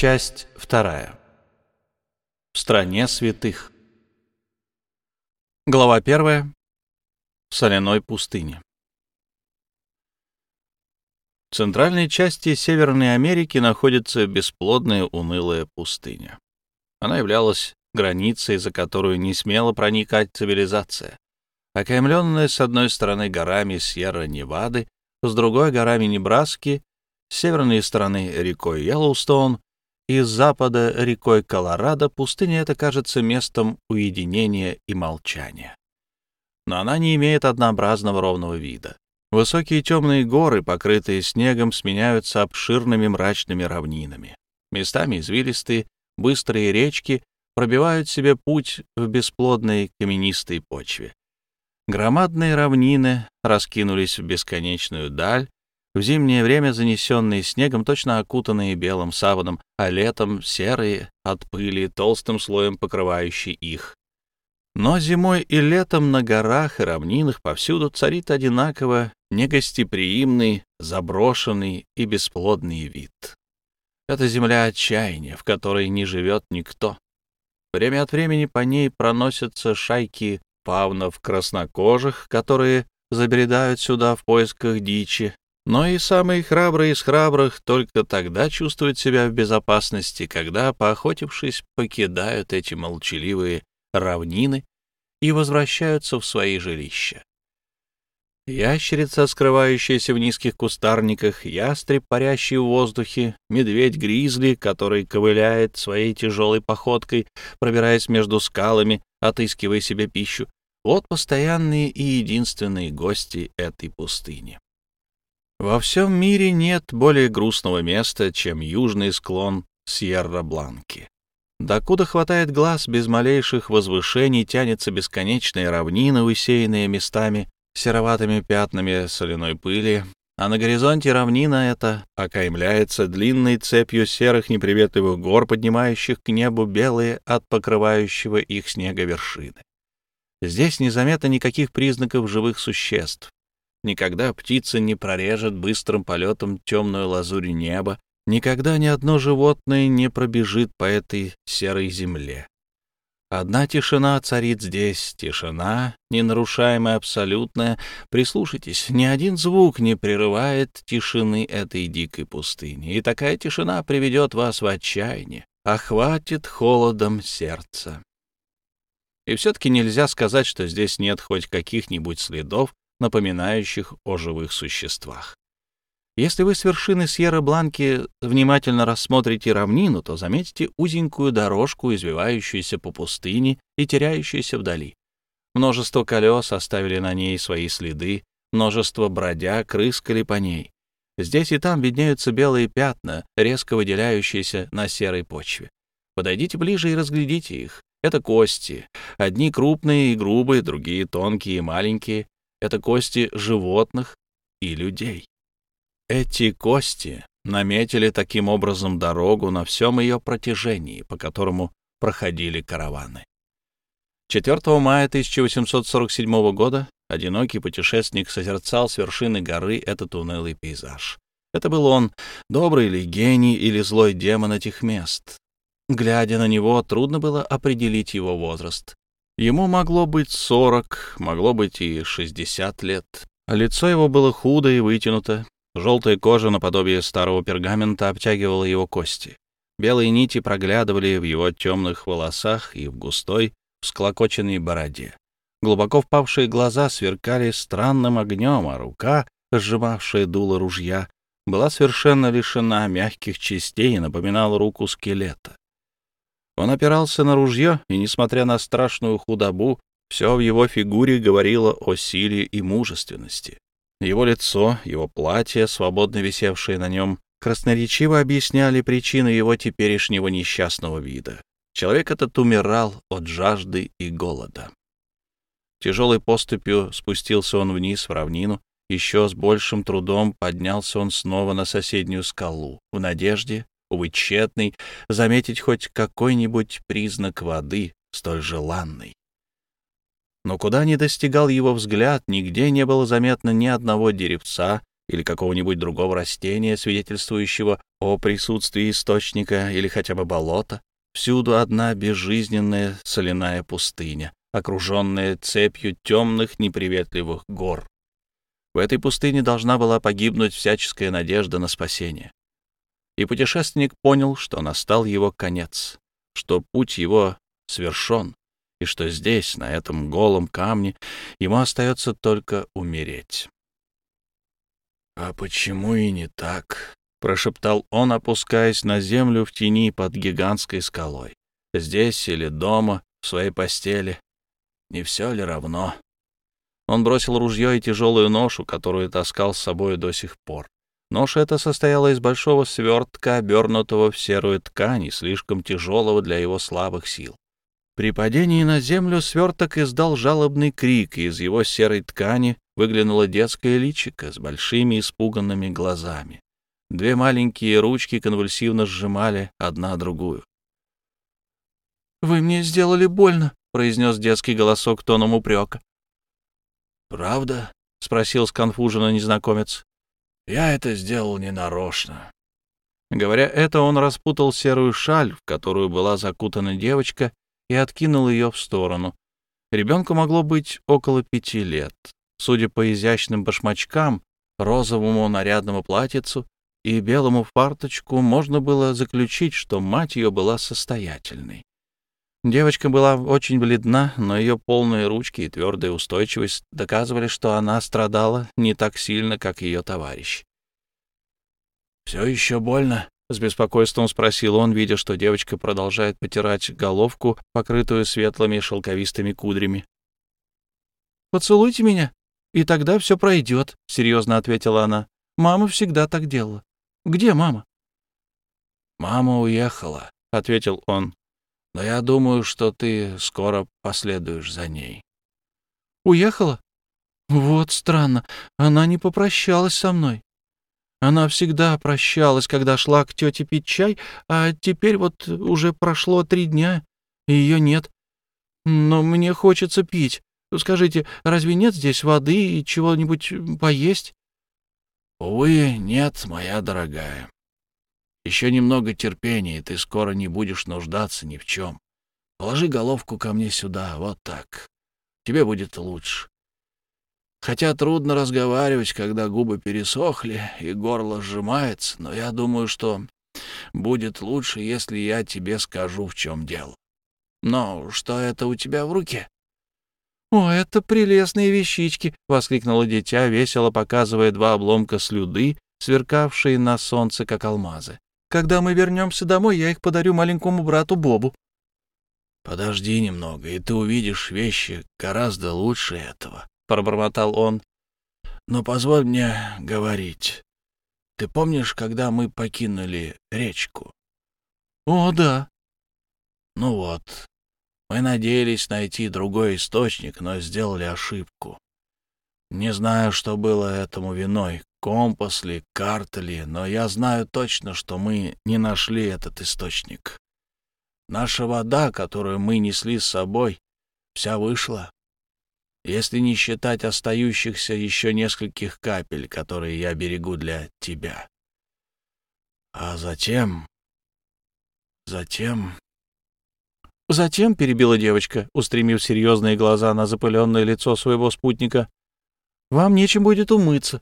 Часть вторая. В стране святых. Глава первая. В соляной пустыне. В центральной части Северной Америки находится бесплодная унылая пустыня. Она являлась границей, за которую не смела проникать цивилизация. Окаймленная с одной стороны горами Сьерра-Невады, с другой — горами Небраски, с северной стороны — рекой Йеллоустоун, и с запада — рекой Колорадо, пустыня эта кажется местом уединения и молчания. Но она не имеет однообразного ровного вида. Высокие темные горы, покрытые снегом, сменяются обширными мрачными равнинами. Местами извилистые, быстрые речки пробивают себе путь в бесплодной каменистой почве. Громадные равнины раскинулись в бесконечную даль, в зимнее время занесенные снегом, точно окутанные белым саваном, а летом серые от пыли, толстым слоем покрывающие их. Но зимой и летом на горах и равнинах повсюду царит одинаково негостеприимный, заброшенный и бесплодный вид. Это земля отчаяния, в которой не живет никто. Время от времени по ней проносятся шайки павнов краснокожих, которые забредают сюда в поисках дичи, но и самые храбрые из храбрых только тогда чувствуют себя в безопасности, когда, поохотившись, покидают эти молчаливые равнины и возвращаются в свои жилища. Ящерица, скрывающаяся в низких кустарниках, ястреб, парящий в воздухе, медведь-гризли, который ковыляет своей тяжелой походкой, пробираясь между скалами, отыскивая себе пищу. Вот постоянные и единственные гости этой пустыни. Во всем мире нет более грустного места, чем южный склон Сьерра-Бланки. Докуда хватает глаз, без малейших возвышений тянется бесконечная равнина, усеянная местами сероватыми пятнами соляной пыли, а на горизонте равнина эта окаймляется длинной цепью серых неприветливых гор, поднимающих к небу белые от покрывающего их снега вершины. Здесь незаметно никаких признаков живых существ. Никогда птица не прорежет быстрым полетом темную лазурь неба, никогда ни одно животное не пробежит по этой серой земле. Одна тишина царит здесь, тишина, ненарушаемая, абсолютная. Прислушайтесь, ни один звук не прерывает тишины этой дикой пустыни, и такая тишина приведет вас в отчаяние, охватит холодом сердца. И все-таки нельзя сказать, что здесь нет хоть каких-нибудь следов, напоминающих о живых существах. Если вы с вершины Сьерра-Бланки внимательно рассмотрите равнину, то заметите узенькую дорожку, извивающуюся по пустыне и теряющуюся вдали. Множество колес оставили на ней свои следы, множество бродяг рыскали по ней. Здесь и там виднеются белые пятна, резко выделяющиеся на серой почве. Подойдите ближе и разглядите их. Это кости. Одни крупные и грубые, другие тонкие и маленькие. Это кости животных и людей. Эти кости наметили таким образом дорогу на всем ее протяжении, по которому проходили караваны. 4 мая 1847 года одинокий путешественник созерцал с вершины горы этот унылый пейзаж. Это был он, добрый ли гений или злой демон этих мест. Глядя на него, трудно было определить его возраст. Ему могло быть 40, могло быть и 60 лет. Лицо его было худо и вытянуто, Желтая кожа наподобие старого пергамента обтягивала его кости. Белые нити проглядывали в его темных волосах и в густой, всклокоченной бороде. Глубоко впавшие глаза сверкали странным огнем, а рука, сжимавшая дуло ружья, была совершенно лишена мягких частей и напоминала руку скелета. Он опирался на ружье, и, несмотря на страшную худобу, все в его фигуре говорило о силе и мужественности. Его лицо, его платье, свободно висевшее на нем, красноречиво объясняли причины его теперешнего несчастного вида. Человек этот умирал от жажды и голода. Тяжелой поступью спустился он вниз в равнину, еще с большим трудом поднялся он снова на соседнюю скалу, в надежде, увы, тщетной, заметить хоть какой-нибудь признак воды, столь желанный. Но куда ни достигал его взгляд, нигде не было заметно ни одного деревца, или какого-нибудь другого растения, свидетельствующего о присутствии источника или хотя бы болота. Всюду одна безжизненная соляная пустыня, окруженная цепью темных неприветливых гор. В этой пустыне должна была погибнуть всяческая надежда на спасение. И путешественник понял, что настал его конец, что путь его свершен, и что здесь, на этом голом камне, ему остается только умереть. «А почему и не так?» — прошептал он, опускаясь на землю в тени под гигантской скалой. «Здесь или дома, в своей постели. Не все ли равно?» Он бросил ружье и тяжелую ношу, которую таскал с собой до сих пор. Нож эта состояла из большого свертка, обернутого в серую ткань и слишком тяжелого для его слабых сил. При падении на землю сверток издал жалобный крик, и из его серой ткани выглянуло детское личико с большими испуганными глазами. Две маленькие ручки конвульсивно сжимали одна другую. «Вы мне сделали больно», — произнес детский голосок тоном упрека. «Правда?» — спросил сконфуженно незнакомец. «Я это сделал ненарочно». Говоря это, он распутал серую шаль, в которую была закутана девочка, и откинул ее в сторону. Ребенку могло быть около пяти лет. Судя по изящным башмачкам, розовому нарядному платьицу и белому фарточку, можно было заключить, что мать ее была состоятельной. Девочка была очень бледна, но ее полные ручки и твердая устойчивость доказывали, что она страдала не так сильно, как ее товарищ. «Все еще больно?» С беспокойством спросил он, видя, что девочка продолжает потирать головку, покрытую светлыми шелковистыми кудрями. «Поцелуйте меня, и тогда все пройдет», — серьезно ответила она. «Мама всегда так делала. Где мама?» «Мама уехала», — ответил он. «Но я думаю, что ты скоро последуешь за ней». «Уехала? Вот странно. Она не попрощалась со мной». Она всегда прощалась, когда шла к тете пить чай, а теперь вот уже прошло три дня, и ее нет. Но мне хочется пить. Скажите, разве нет здесь воды и чего-нибудь поесть? Увы, нет, моя дорогая. Еще немного терпения, и ты скоро не будешь нуждаться ни в чем. Положи головку ко мне сюда, вот так. Тебе будет лучше. Хотя трудно разговаривать, когда губы пересохли и горло сжимается, но я думаю, что будет лучше, если я тебе скажу, в чем дело. Но что это у тебя в руке? — О, это прелестные вещички! — воскликнуло дитя, весело показывая два обломка слюды, сверкавшие на солнце, как алмазы. — Когда мы вернемся домой, я их подарю маленькому брату Бобу. — Подожди немного, и ты увидишь вещи гораздо лучше этого пробормотал он. «Но позволь мне говорить. Ты помнишь, когда мы покинули речку?» «О, да». «Ну вот, мы надеялись найти другой источник, но сделали ошибку. Не знаю, что было этому виной, компас ли, карта ли, но я знаю точно, что мы не нашли этот источник. Наша вода, которую мы несли с собой, вся вышла если не считать остающихся еще нескольких капель, которые я берегу для тебя. А затем... Затем... Затем, — перебила девочка, устремив серьезные глаза на запыленное лицо своего спутника, — вам нечем будет умыться.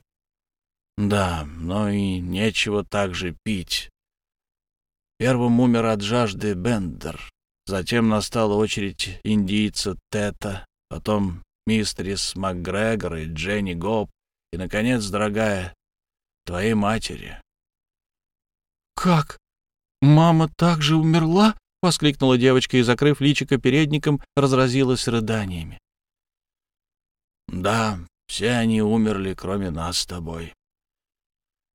Да, но и нечего также пить. Первым умер от жажды Бендер, затем настала очередь индийца Тета, потом мистерис МакГрегор и Дженни Гоп, и, наконец, дорогая, твоей матери. «Как? Мама также умерла?» — воскликнула девочка и, закрыв личико передником, разразилась рыданиями. «Да, все они умерли, кроме нас с тобой.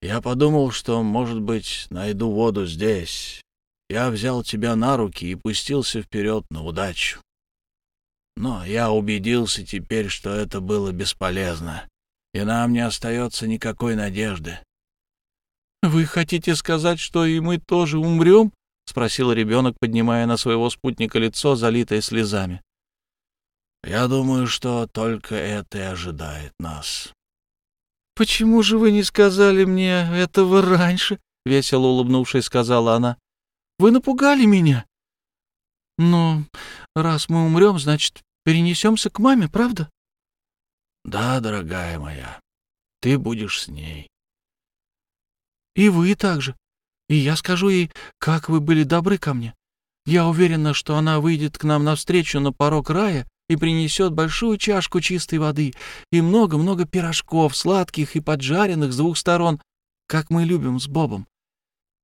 Я подумал, что, может быть, найду воду здесь. Я взял тебя на руки и пустился вперед на удачу. Но я убедился теперь, что это было бесполезно, и нам не остается никакой надежды. — Вы хотите сказать, что и мы тоже умрем? — спросил ребенок, поднимая на своего спутника лицо, залитое слезами. — Я думаю, что только это и ожидает нас. «Почему же вы не сказали мне этого раньше?» — весело улыбнувшись, сказала она. «Вы напугали меня». «Но раз мы умрем, значит, перенесемся к маме, правда?» «Да, дорогая моя, ты будешь с ней». «И вы также. И я скажу ей, как вы были добры ко мне. Я уверена, что она выйдет к нам навстречу на порог рая и принесет большую чашку чистой воды и много-много пирожков, сладких и поджаренных с двух сторон, как мы любим с Бобом.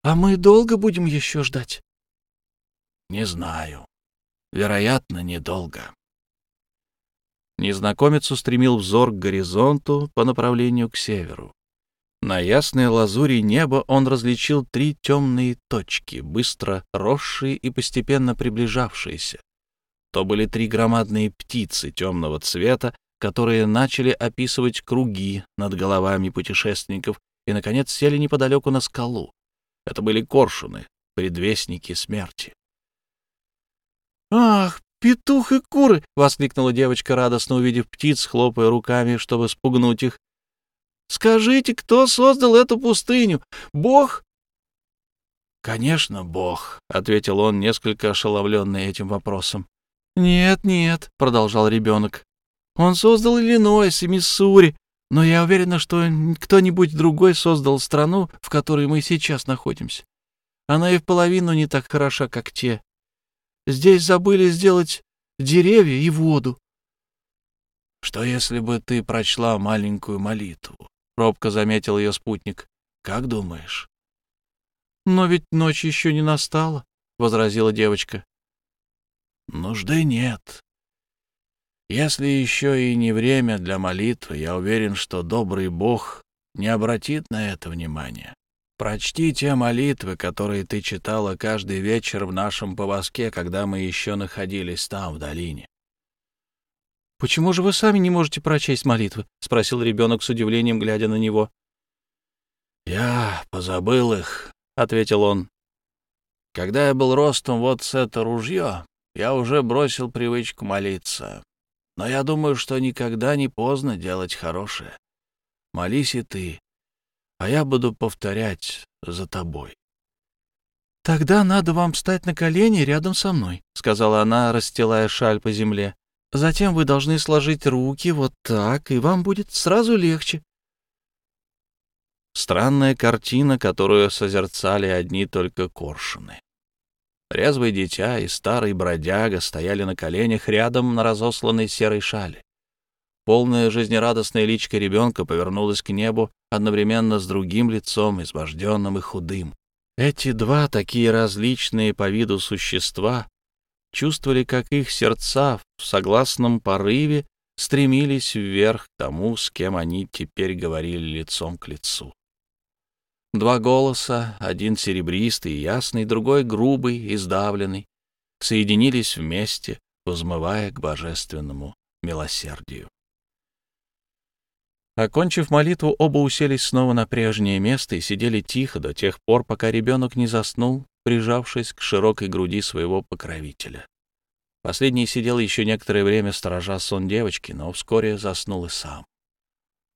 А мы долго будем еще ждать? Не знаю. Вероятно, недолго. Незнакомец устремил взор к горизонту по направлению к северу. На ясной лазури неба он различил три темные точки, быстро росшие и постепенно приближавшиеся. То были три громадные птицы темного цвета, которые начали описывать круги над головами путешественников и, наконец, сели неподалеку на скалу. Это были коршуны, предвестники смерти. «Ах, петух и куры!» — воскликнула девочка, радостно увидев птиц, хлопая руками, чтобы спугнуть их. «Скажите, кто создал эту пустыню? Бог?» «Конечно, Бог», — ответил он, несколько ошеломленный этим вопросом. «Нет, нет», — продолжал ребенок. «Он создал Иллинойс и Миссури, но я уверена, что кто-нибудь другой создал страну, в которой мы сейчас находимся. Она и в половину не так хороша, как те. Здесь забыли сделать деревья и воду». «Что, если бы ты прочла маленькую молитву?» — робко заметил ее спутник. «Как думаешь?» «Но ведь ночь еще не настала», — возразила девочка. Нужды нет. Если еще и не время для молитвы, я уверен, что добрый Бог не обратит на это внимания. Прочти те молитвы, которые ты читала каждый вечер в нашем повозке, когда мы еще находились там, в долине. «Почему же вы сами не можете прочесть молитвы?» — спросил ребенок с удивлением, глядя на него. «Я позабыл их», — ответил он. «Когда я был ростом вот с это ружье, я уже бросил привычку молиться. Но я думаю, что никогда не поздно делать хорошее. Молись и ты, а я буду повторять за тобой. — Тогда надо вам встать на колени рядом со мной, — сказала она, расстилая шаль по земле. — Затем вы должны сложить руки вот так, и вам будет сразу легче. Странная картина, которую созерцали одни только коршуны. Резвое дитя и старый бродяга стояли на коленях рядом на разосланной серой шали. Полная жизнерадостная личка ребенка повернулась к небу одновременно с другим лицом, избожденным и худым. Эти два такие различные по виду существа чувствовали, как их сердца в согласном порыве стремились вверх к тому, с кем они теперь говорили лицом к лицу. Два голоса, один серебристый и ясный, другой грубый и сдавленный, соединились вместе, взмывая к божественному милосердию. Окончив молитву, оба уселись снова на прежнее место и сидели тихо до тех пор, пока ребенок не заснул, прижавшись к широкой груди своего покровителя. Последний сидел еще некоторое время, сторожа сон девочки, но вскоре заснул и сам.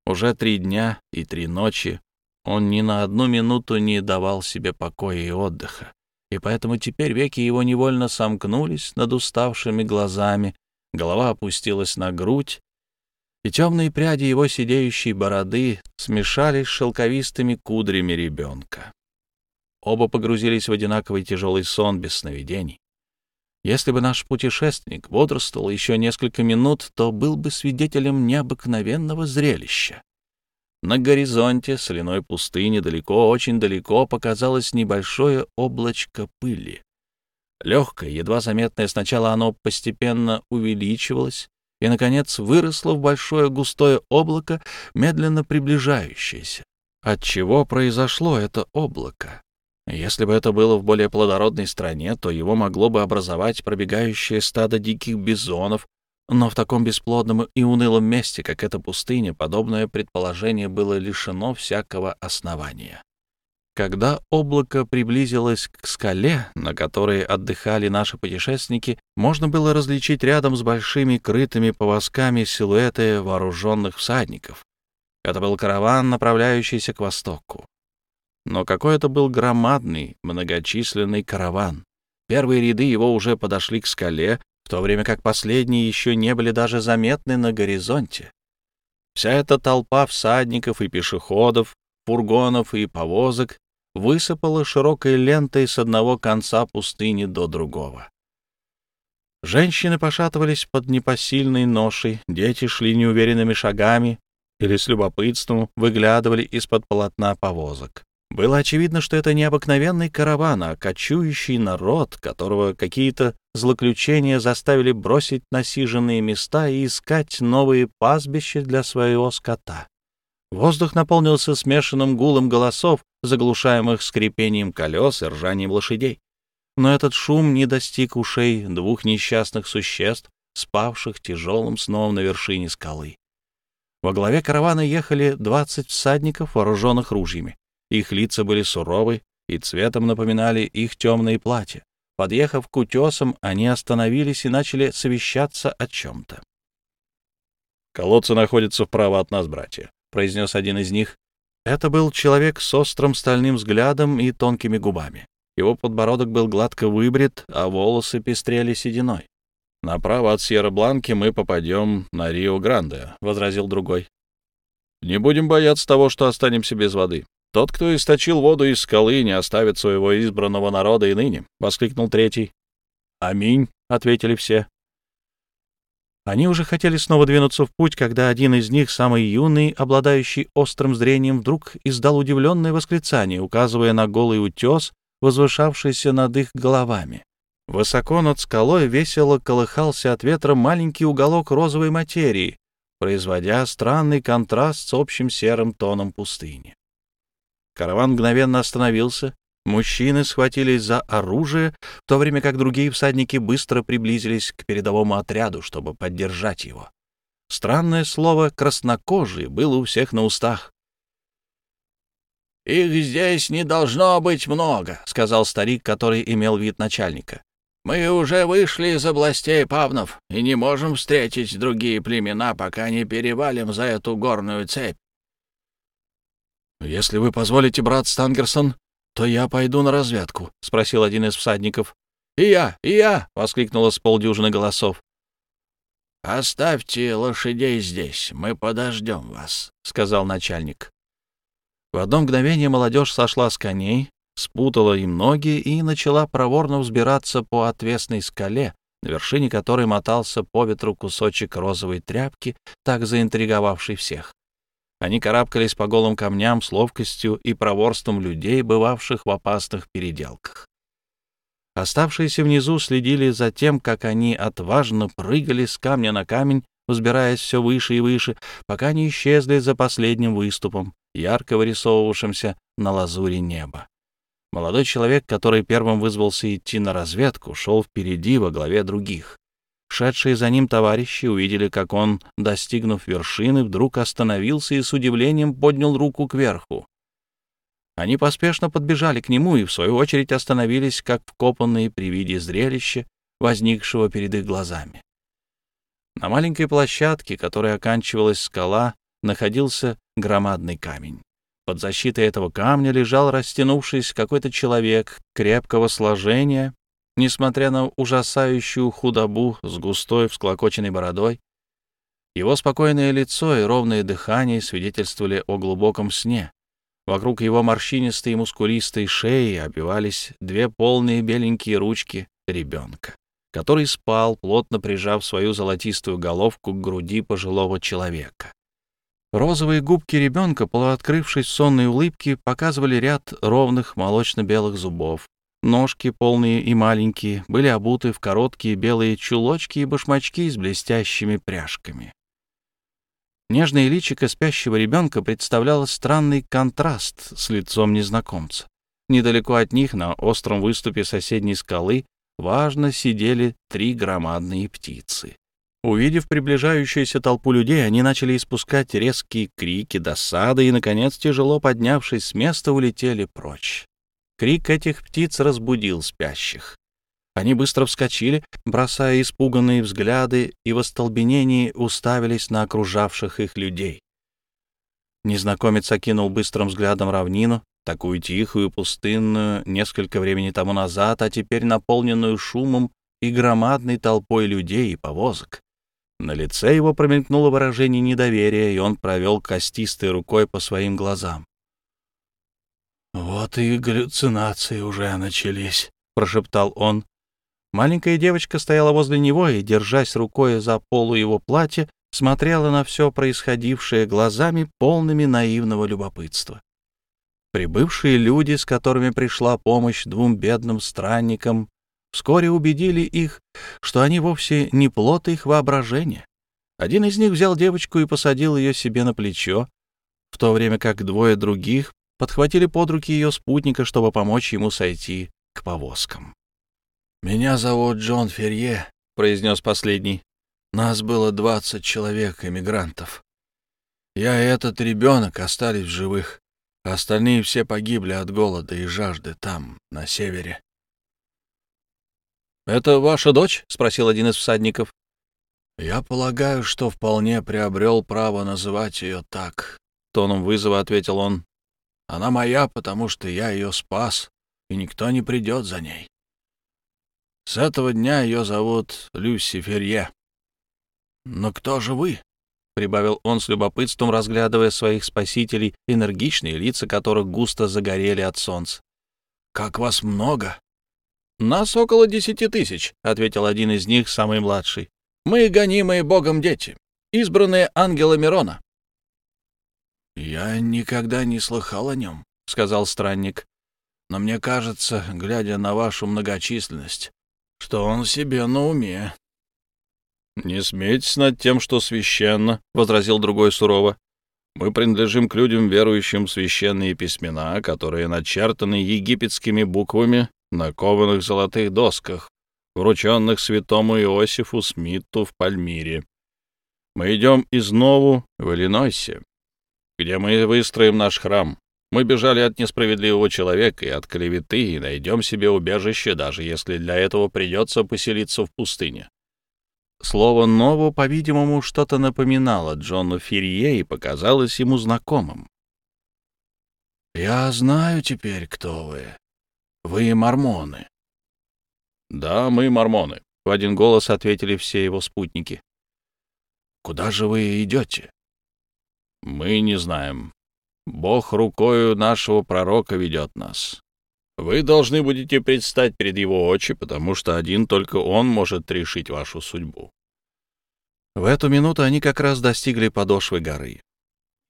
Уже три дня и три ночи он ни на одну минуту не давал себе покоя и отдыха, и поэтому теперь веки его невольно сомкнулись над уставшими глазами, голова опустилась на грудь, и темные пряди его сидеющей бороды смешались с шелковистыми кудрями ребенка. Оба погрузились в одинаковый тяжелый сон без сновидений. Если бы наш путешественник бодрствовал еще несколько минут, то был бы свидетелем необыкновенного зрелища. На горизонте соляной пустыни далеко, очень далеко показалось небольшое облачко пыли. Легкое, едва заметное, сначала оно постепенно увеличивалось и, наконец, выросло в большое густое облако, медленно приближающееся. От чего произошло это облако? Если бы это было в более плодородной стране, то его могло бы образовать пробегающее стадо диких бизонов но в таком бесплодном и унылом месте, как эта пустыня, подобное предположение было лишено всякого основания. Когда облако приблизилось к скале, на которой отдыхали наши путешественники, можно было различить рядом с большими крытыми повозками силуэты вооруженных всадников. Это был караван, направляющийся к востоку. Но какой это был громадный, многочисленный караван. Первые ряды его уже подошли к скале, в то время как последние еще не были даже заметны на горизонте. Вся эта толпа всадников и пешеходов, фургонов и повозок высыпала широкой лентой с одного конца пустыни до другого. Женщины пошатывались под непосильной ношей, дети шли неуверенными шагами или с любопытством выглядывали из-под полотна повозок. Было очевидно, что это не обыкновенный караван, а кочующий народ, которого какие-то злоключения заставили бросить насиженные места и искать новые пастбища для своего скота. Воздух наполнился смешанным гулом голосов, заглушаемых скрипением колес и ржанием лошадей. Но этот шум не достиг ушей двух несчастных существ, спавших тяжелым сном на вершине скалы. Во главе каравана ехали двадцать всадников, вооруженных ружьями. Их лица были суровы и цветом напоминали их темные платья. Подъехав к утесам, они остановились и начали совещаться о чем-то. «Колодцы находятся вправо от нас, братья», — произнес один из них. Это был человек с острым стальным взглядом и тонкими губами. Его подбородок был гладко выбрит, а волосы пестрели сединой. «Направо от Сьерра-Бланки мы попадем на Рио-Гранде», — возразил другой. «Не будем бояться того, что останемся без воды. Тот, кто источил воду из скалы, не оставит своего избранного народа и ныне», — воскликнул третий. «Аминь», — ответили все. Они уже хотели снова двинуться в путь, когда один из них, самый юный, обладающий острым зрением, вдруг издал удивленное восклицание, указывая на голый утес, возвышавшийся над их головами. Высоко над скалой весело колыхался от ветра маленький уголок розовой материи, производя странный контраст с общим серым тоном пустыни. Караван мгновенно остановился. Мужчины схватились за оружие, в то время как другие всадники быстро приблизились к передовому отряду, чтобы поддержать его. Странное слово «краснокожий» было у всех на устах. «Их здесь не должно быть много», — сказал старик, который имел вид начальника. «Мы уже вышли из областей Павнов и не можем встретить другие племена, пока не перевалим за эту горную цепь. «Если вы позволите, брат Стангерсон, то я пойду на разведку», — спросил один из всадников. «И я, и я!» — воскликнуло с полдюжины голосов. «Оставьте лошадей здесь, мы подождем вас», — сказал начальник. В одно мгновение молодежь сошла с коней, спутала им ноги и начала проворно взбираться по отвесной скале, на вершине которой мотался по ветру кусочек розовой тряпки, так заинтриговавший всех. Они карабкались по голым камням с ловкостью и проворством людей, бывавших в опасных переделках. Оставшиеся внизу следили за тем, как они отважно прыгали с камня на камень, взбираясь все выше и выше, пока не исчезли за последним выступом, ярко вырисовывавшимся на лазуре неба. Молодой человек, который первым вызвался идти на разведку, шел впереди во главе других. Шедшие за ним товарищи увидели, как он, достигнув вершины, вдруг остановился и с удивлением поднял руку кверху. Они поспешно подбежали к нему и, в свою очередь, остановились, как вкопанные при виде зрелища, возникшего перед их глазами. На маленькой площадке, которой оканчивалась скала, находился громадный камень. Под защитой этого камня лежал, растянувшись, какой-то человек крепкого сложения, Несмотря на ужасающую худобу с густой всклокоченной бородой, его спокойное лицо и ровное дыхание свидетельствовали о глубоком сне. Вокруг его морщинистой и мускулистой шеи обивались две полные беленькие ручки ребенка, который спал, плотно прижав свою золотистую головку к груди пожилого человека. Розовые губки ребенка, полуоткрывшись в сонной улыбке, показывали ряд ровных молочно-белых зубов, Ножки, полные и маленькие, были обуты в короткие белые чулочки и башмачки с блестящими пряжками. Нежное личико спящего ребенка представляло странный контраст с лицом незнакомца. Недалеко от них, на остром выступе соседней скалы, важно сидели три громадные птицы. Увидев приближающуюся толпу людей, они начали испускать резкие крики досады и, наконец, тяжело поднявшись с места, улетели прочь. Крик этих птиц разбудил спящих. Они быстро вскочили, бросая испуганные взгляды, и в остолбенении уставились на окружавших их людей. Незнакомец окинул быстрым взглядом равнину, такую тихую, пустынную, несколько времени тому назад, а теперь наполненную шумом и громадной толпой людей и повозок. На лице его промелькнуло выражение недоверия, и он провел костистой рукой по своим глазам. «Вот и галлюцинации уже начались», — прошептал он. Маленькая девочка стояла возле него и, держась рукой за полу его платья, смотрела на все происходившее глазами, полными наивного любопытства. Прибывшие люди, с которыми пришла помощь двум бедным странникам, вскоре убедили их, что они вовсе не плод их воображения. Один из них взял девочку и посадил ее себе на плечо, в то время как двое других подхватили под руки ее спутника, чтобы помочь ему сойти к повозкам. «Меня зовут Джон Ферье», — произнес последний. «Нас было двадцать человек, эмигрантов. Я и этот ребенок остались в живых. Остальные все погибли от голода и жажды там, на севере. «Это ваша дочь?» — спросил один из всадников. «Я полагаю, что вполне приобрел право называть ее так», — тоном вызова ответил он. «Она моя, потому что я ее спас, и никто не придет за ней. С этого дня ее зовут Люси Ферье. Но кто же вы?» — прибавил он с любопытством, разглядывая своих спасителей, энергичные лица которых густо загорели от солнца. «Как вас много!» «Нас около десяти тысяч», — ответил один из них, самый младший. «Мы гонимые Богом дети, избранные ангела Мирона». «Я никогда не слыхал о нем», — сказал странник. «Но мне кажется, глядя на вашу многочисленность, что он себе на уме». «Не смейтесь над тем, что священно», — возразил другой сурово. «Мы принадлежим к людям, верующим в священные письмена, которые начертаны египетскими буквами на кованых золотых досках, врученных святому Иосифу Смиту в Пальмире. Мы идем из Нову в Иллинойсе, где мы выстроим наш храм. Мы бежали от несправедливого человека и от клеветы и найдем себе убежище, даже если для этого придется поселиться в пустыне. Слово «ново», по-видимому, что-то напоминало Джону Ферье и показалось ему знакомым. «Я знаю теперь, кто вы. Вы мормоны». «Да, мы мормоны», — в один голос ответили все его спутники. «Куда же вы идете?» «Мы не знаем. Бог рукою нашего пророка ведет нас. Вы должны будете предстать перед его очи, потому что один только он может решить вашу судьбу. В эту минуту они как раз достигли подошвы горы.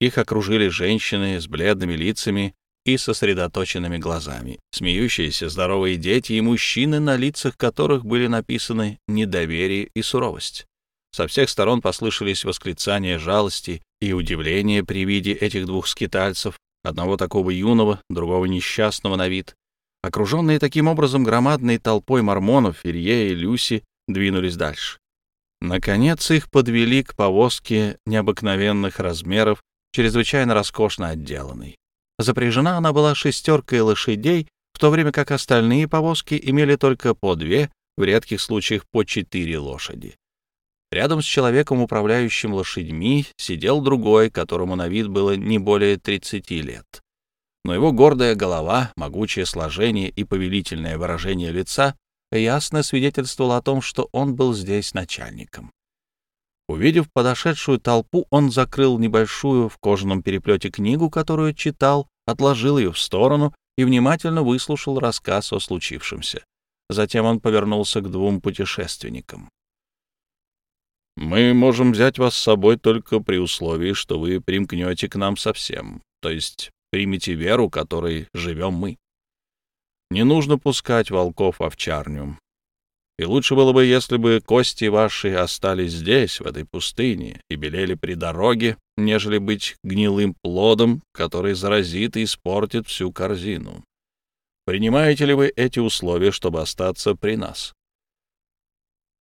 Их окружили женщины с бледными лицами и сосредоточенными глазами, смеющиеся здоровые дети и мужчины, на лицах которых были написаны недоверие и суровость. Со всех сторон послышались восклицания жалости и удивления при виде этих двух скитальцев, одного такого юного, другого несчастного на вид. Окруженные таким образом громадной толпой мормонов, Ферье и Люси двинулись дальше. Наконец их подвели к повозке необыкновенных размеров, чрезвычайно роскошно отделанной. Запряжена она была шестеркой лошадей, в то время как остальные повозки имели только по две, в редких случаях по четыре лошади. Рядом с человеком, управляющим лошадьми, сидел другой, которому на вид было не более 30 лет. Но его гордая голова, могучее сложение и повелительное выражение лица ясно свидетельствовало о том, что он был здесь начальником. Увидев подошедшую толпу, он закрыл небольшую в кожаном переплете книгу, которую читал, отложил ее в сторону и внимательно выслушал рассказ о случившемся. Затем он повернулся к двум путешественникам. «Мы можем взять вас с собой только при условии, что вы примкнете к нам совсем, то есть примите веру, которой живем мы. Не нужно пускать волков в овчарню. И лучше было бы, если бы кости ваши остались здесь, в этой пустыне, и белели при дороге, нежели быть гнилым плодом, который заразит и испортит всю корзину. Принимаете ли вы эти условия, чтобы остаться при нас? —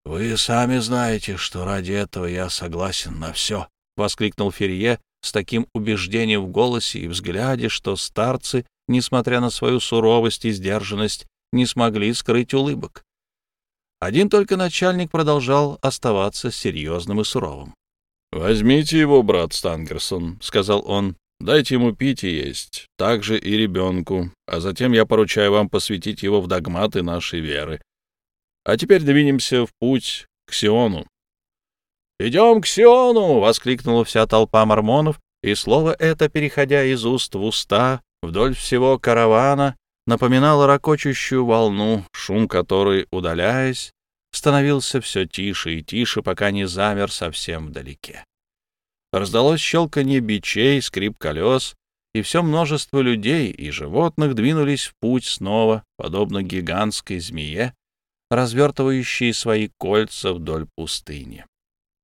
Вы сами знаете, что ради этого я согласен на все, — воскликнул Ферье с таким убеждением в голосе и взгляде, что старцы несмотря на свою суровость и сдержанность, не смогли скрыть улыбок. Один только начальник продолжал оставаться серьезным и суровым. «Возьмите его, брат Стангерсон», — сказал он, Дайте ему пить и есть, также и ребенку, а затем я поручаю вам посвятить его в догматы нашей веры. А теперь двинемся в путь к Сиону». «Идем к Сиону!» — воскликнула вся толпа мормонов, и слово это, переходя из уст в уста, вдоль всего каравана, напоминало ракочущую волну, шум которой, удаляясь, становился все тише и тише, пока не замер совсем вдалеке. Раздалось щелканье бичей, скрип колес, и все множество людей и животных двинулись в путь снова, подобно гигантской змее, развертывающей свои кольца вдоль пустыни.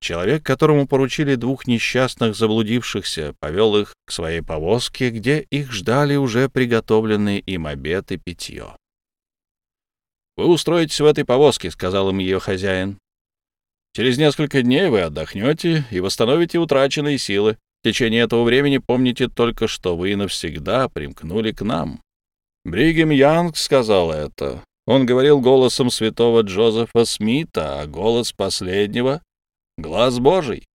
Человек, которому поручили двух несчастных заблудившихся, повел их к своей повозке, где их ждали уже приготовленные им обед и питье. «Вы устроитесь в этой повозке», — сказал им ее хозяин. «Через несколько дней вы отдохнете и восстановите утраченные силы. В течение этого времени помните только, что вы навсегда примкнули к нам». Бригем Янг сказал это. Он говорил голосом святого Джозефа Смита, а голос последнего — глаз Божий.